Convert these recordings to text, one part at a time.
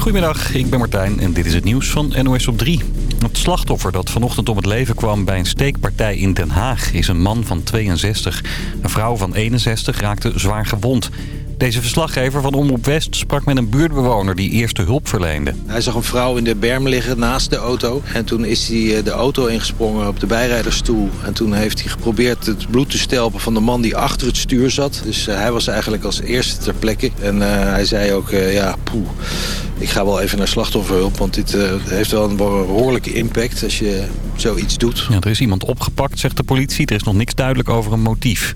Goedemiddag, ik ben Martijn en dit is het nieuws van NOS op 3. Het slachtoffer dat vanochtend om het leven kwam bij een steekpartij in Den Haag is een man van 62. Een vrouw van 61 raakte zwaar gewond. Deze verslaggever van Omroep West sprak met een buurtbewoner die eerste hulp verleende. Hij zag een vrouw in de berm liggen naast de auto. En toen is hij eh, de auto ingesprongen op de bijrijdersstoel. En toen heeft hij geprobeerd het bloed te stelpen van de man die achter het stuur zat. Dus eh, hij was eigenlijk als eerste ter plekke. En eh, hij zei ook, ja, poeh, ik ga wel even naar slachtofferhulp. Want dit heeft wel een behoorlijke impact als je zoiets doet. Ja, er is iemand opgepakt, zegt de politie. Er is nog niks duidelijk over een motief.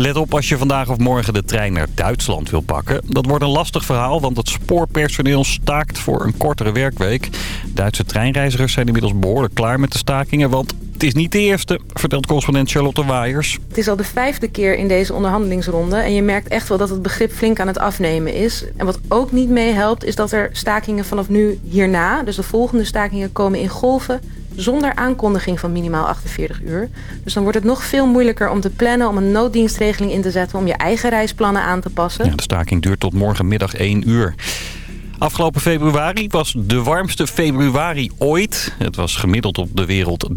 Let op als je vandaag of morgen de trein naar Duitsland wil pakken. Dat wordt een lastig verhaal, want het spoorpersoneel staakt voor een kortere werkweek. Duitse treinreizigers zijn inmiddels behoorlijk klaar met de stakingen, want het is niet de eerste, vertelt correspondent Charlotte Waaiers. Het is al de vijfde keer in deze onderhandelingsronde. En je merkt echt wel dat het begrip flink aan het afnemen is. En wat ook niet meehelpt is dat er stakingen vanaf nu hierna... dus de volgende stakingen komen in golven zonder aankondiging van minimaal 48 uur. Dus dan wordt het nog veel moeilijker om te plannen... om een nooddienstregeling in te zetten... om je eigen reisplannen aan te passen. Ja, de staking duurt tot morgenmiddag 1 uur. Afgelopen februari was de warmste februari ooit. Het was gemiddeld op de wereld 13,5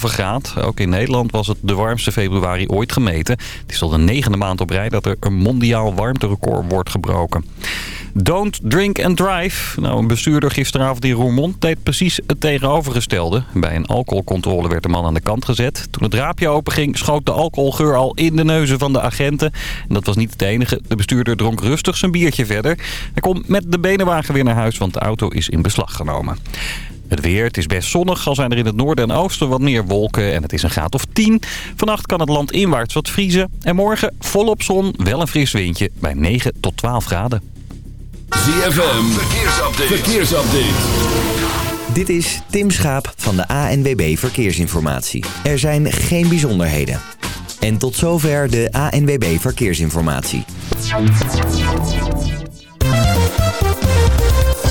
graad. Ook in Nederland was het de warmste februari ooit gemeten. Het is al de negende maand op rij dat er een mondiaal warmterecord wordt gebroken. Don't drink and drive. Nou, een bestuurder gisteravond in Roermond deed precies het tegenovergestelde. Bij een alcoholcontrole werd de man aan de kant gezet. Toen het raapje openging, schoot de alcoholgeur al in de neuzen van de agenten. En dat was niet het enige. De bestuurder dronk rustig zijn biertje verder. Hij komt met de benenwagen weer naar huis, want de auto is in beslag genomen. Het weer, het is best zonnig, al zijn er in het noorden en oosten wat meer wolken en het is een graad of 10. Vannacht kan het land inwaarts wat vriezen en morgen volop zon, wel een fris windje bij 9 tot 12 graden. ZFM, verkeersupdate. verkeersupdate. Dit is Tim Schaap van de ANWB Verkeersinformatie. Er zijn geen bijzonderheden. En tot zover de ANWB Verkeersinformatie.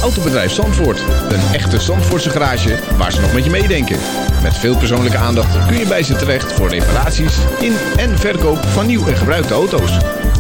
Autobedrijf Zandvoort. Een echte Zandvoortse garage waar ze nog met je meedenken. Met veel persoonlijke aandacht kun je bij ze terecht voor reparaties in en verkoop van nieuw en gebruikte auto's.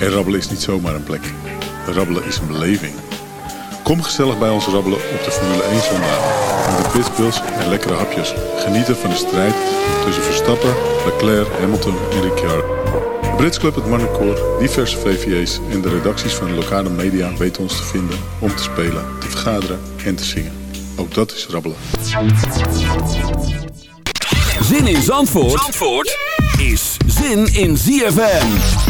En rabbelen is niet zomaar een plek. Rabbelen is een beleving. Kom gezellig bij ons rabbelen op de Formule 1 zondag. Met pitbulls en lekkere hapjes. Genieten van de strijd tussen Verstappen, Leclerc, Hamilton en Ricciardo. De Brits Club, het Marnecoor, diverse VVA's en de redacties van de lokale media weten ons te vinden om te spelen, te vergaderen en te zingen. Ook dat is rabbelen. Zin in Zandvoort, Zandvoort is zin in ZFM.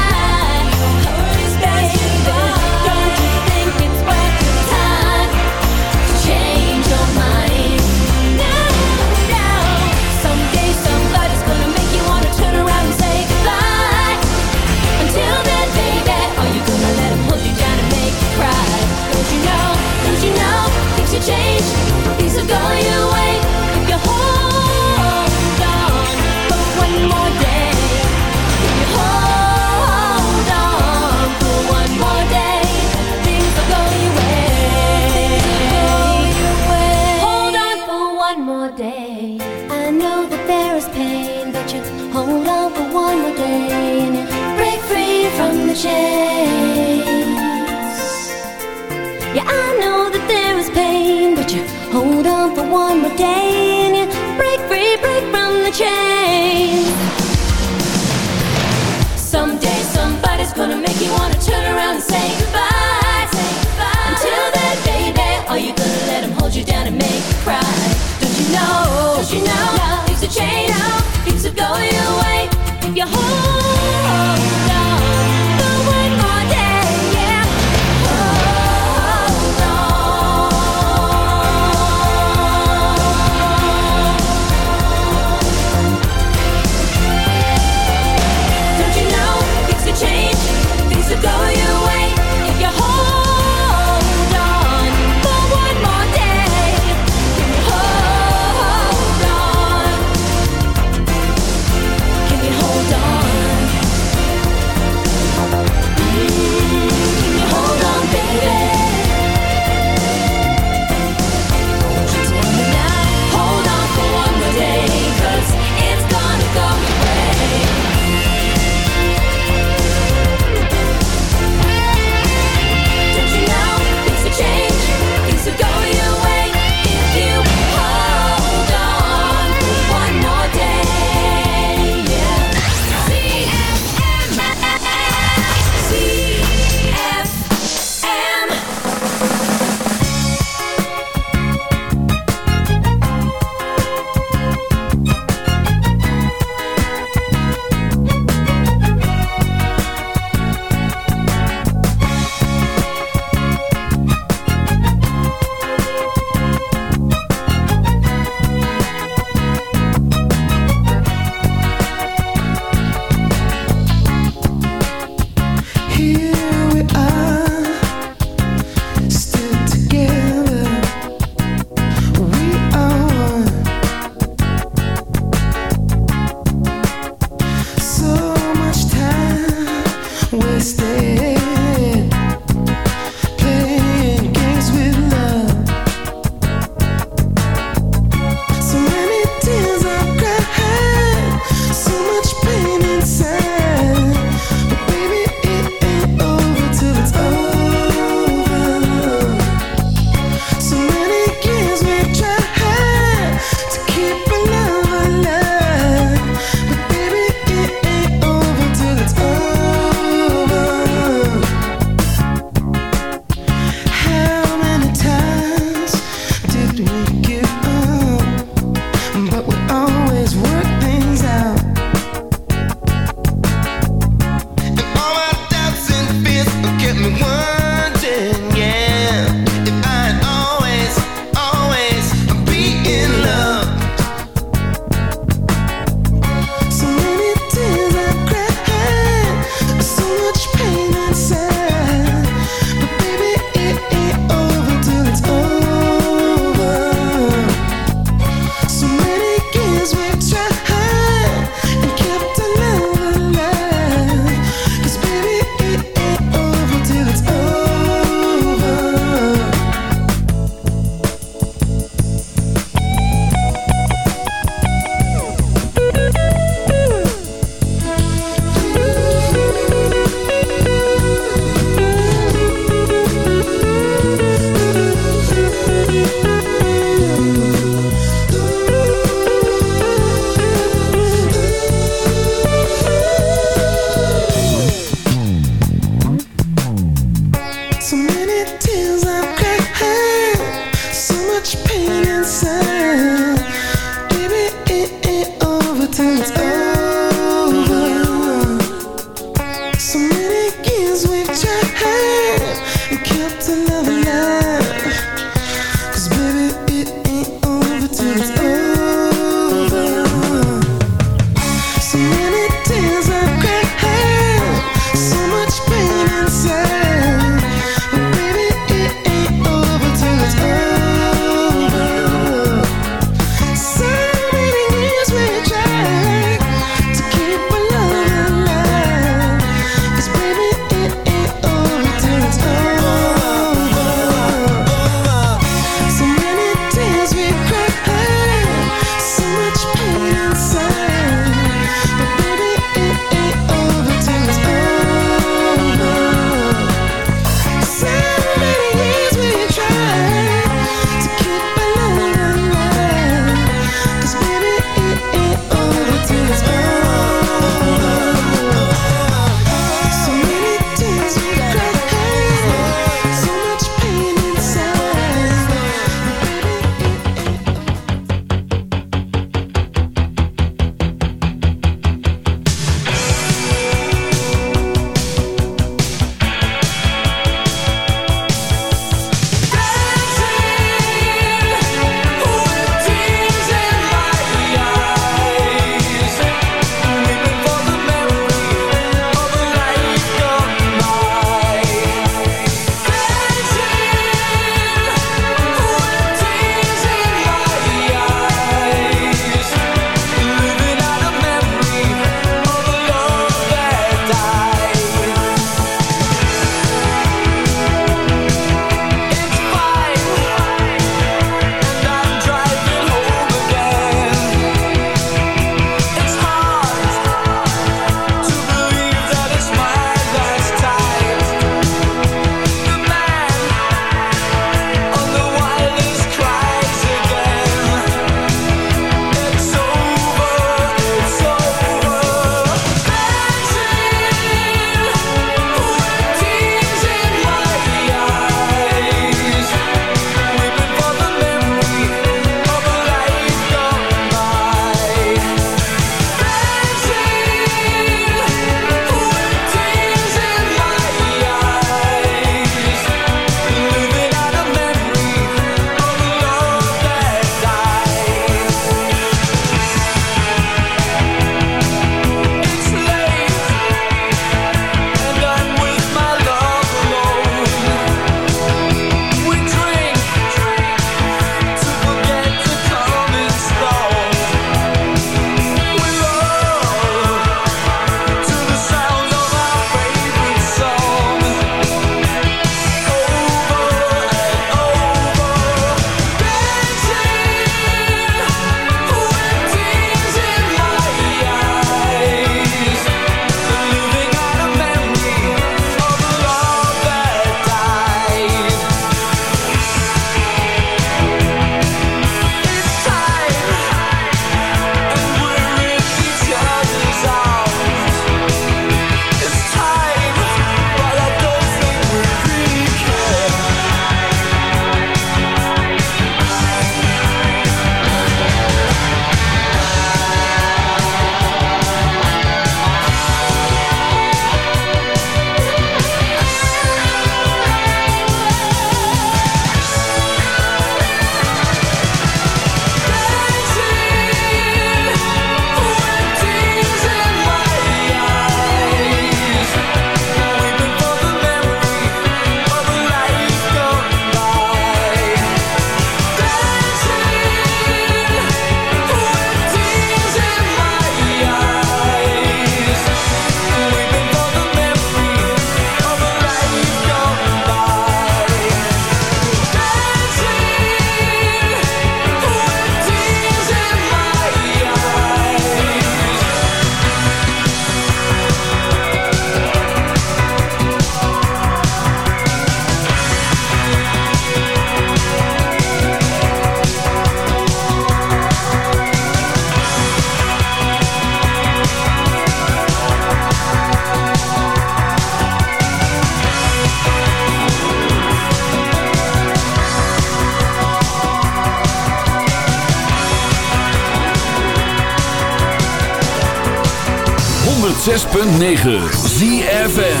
106.9 ZFM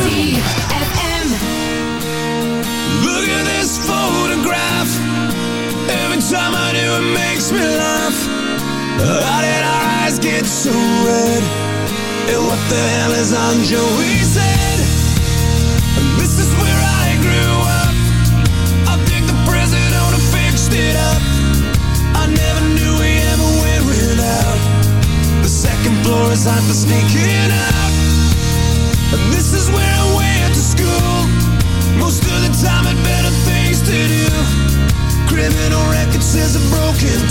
Look at this photograph. Every time I do it makes me laugh. How did our eyes get so red? And what the hell is on Joey's head This is where I grew up. I think the owner fixed it up. I never knew we ever went without the second floor is hot for sneaking out.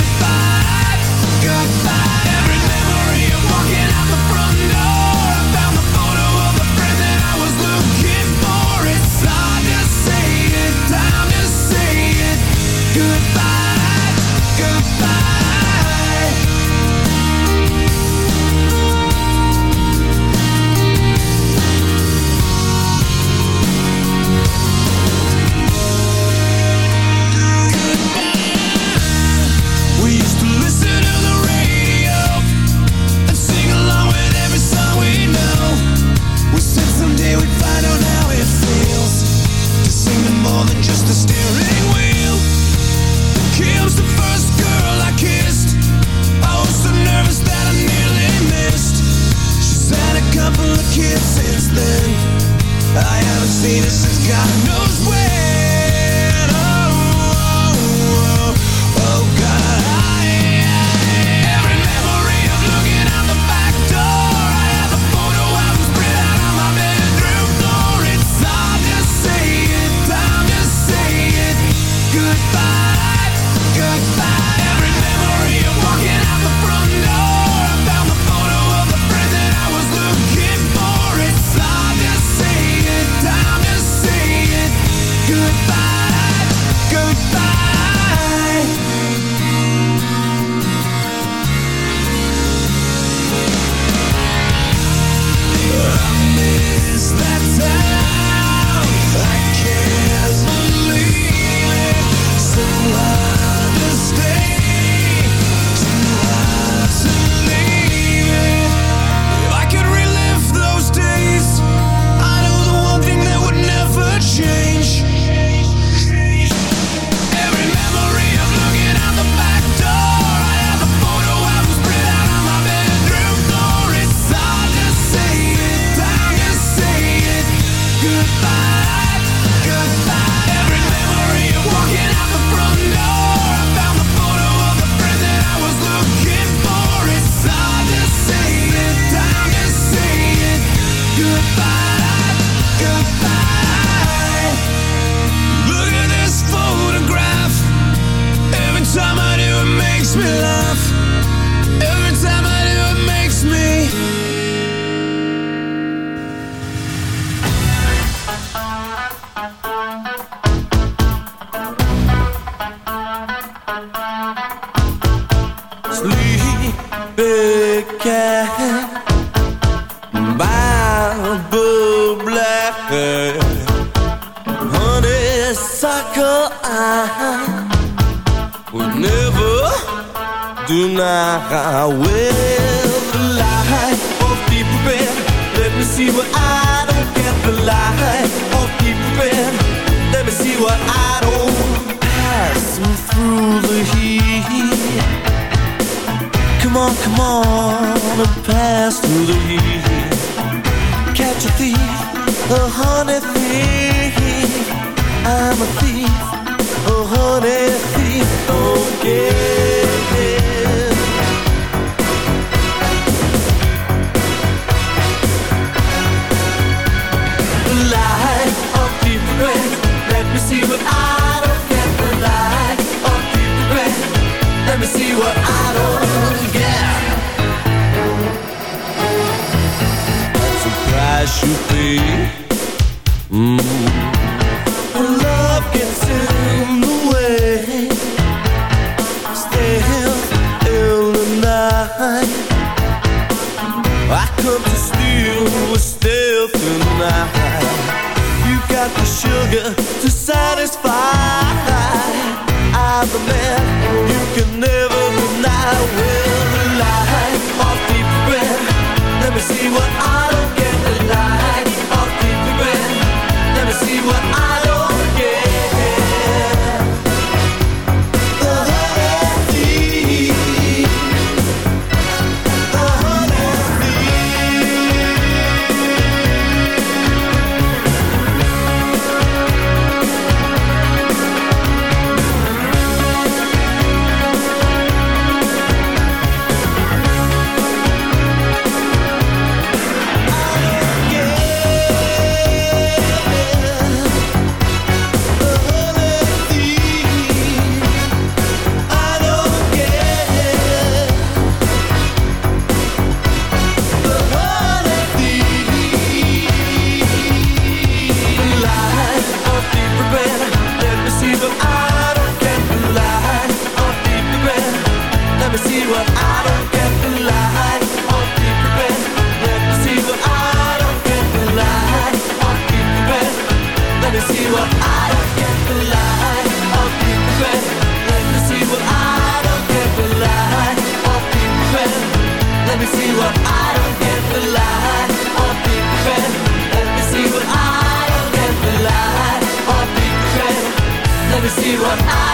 goodbye you be. Mm. When love gets in the way, still in the night. I come to steal. You got the sugar what I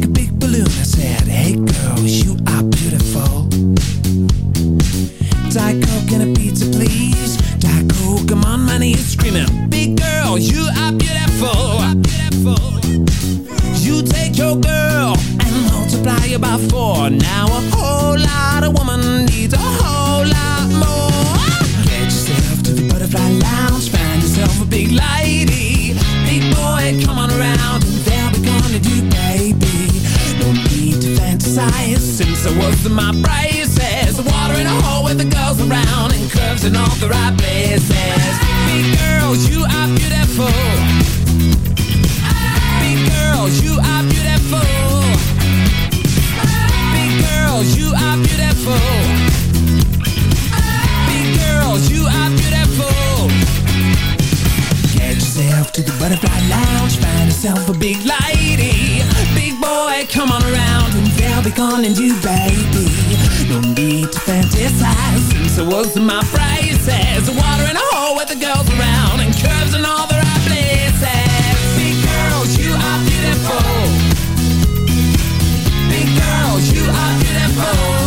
like a big balloon. I said, hey girls, you are beautiful. Diet Coke and a pizza, please. Diet Coke, I'm on my knees screaming. So what's in my prices? Water in a hole with the girls around And curves in all the right places. Big girls, you are beautiful. Big girls, you are beautiful. Big girls, you are beautiful. Big girls, you are beautiful. Get yourself to the butterfly lounge. Find yourself a big lady. Big boy, come on around be calling you baby. No need to fantasize Since I was in my prices? Water in a hole with the girls around And curves in all the right places. Big girls, you are beautiful. Big girls, you are beautiful.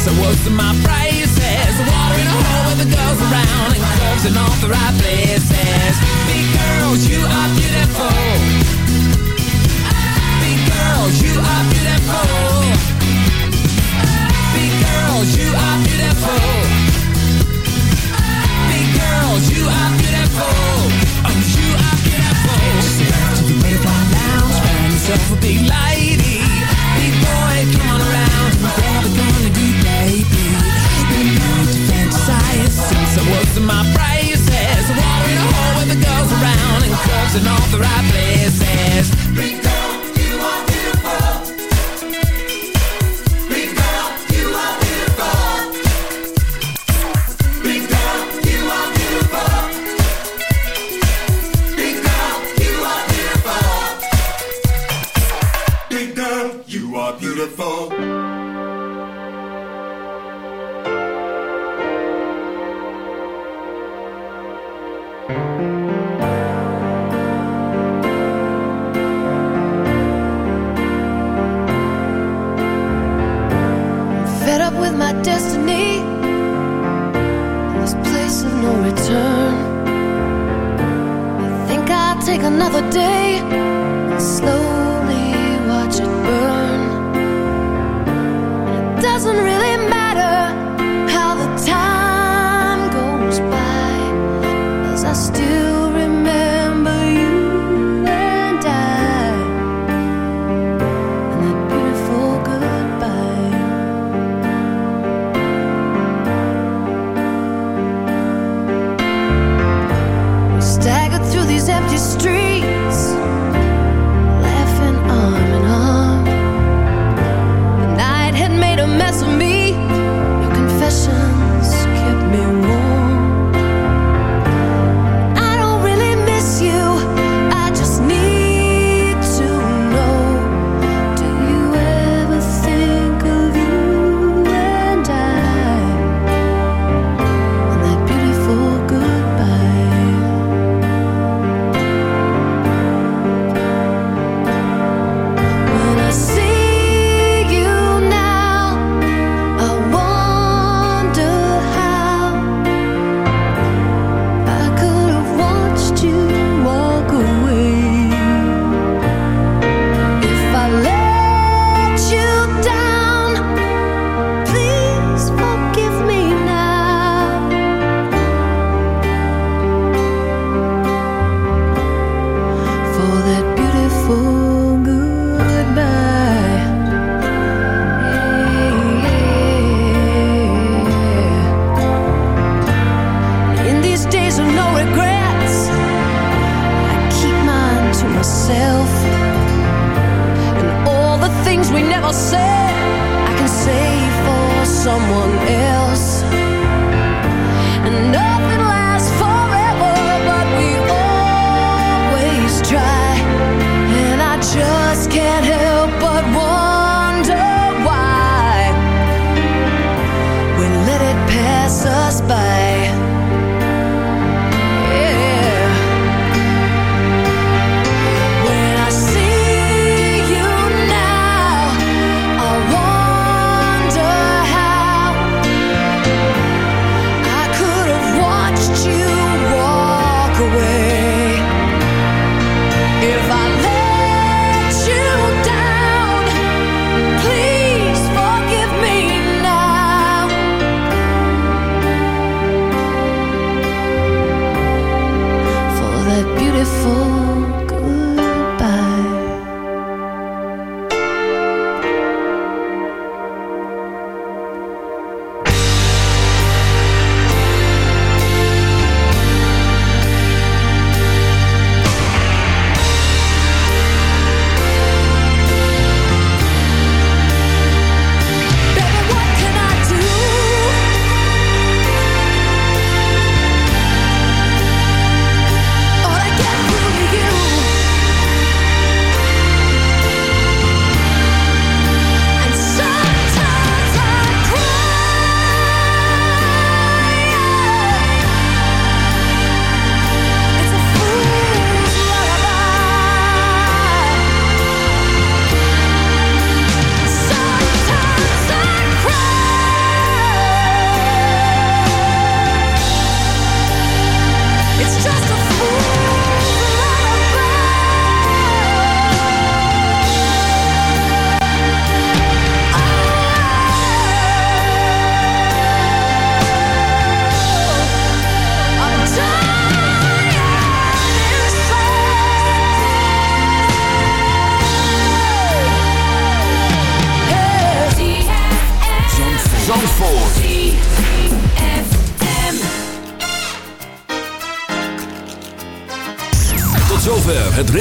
So what's my prices? Water in a hole with the girls around And curves in all the right places. Big girls, you are beautiful. Big girls, you are beautiful.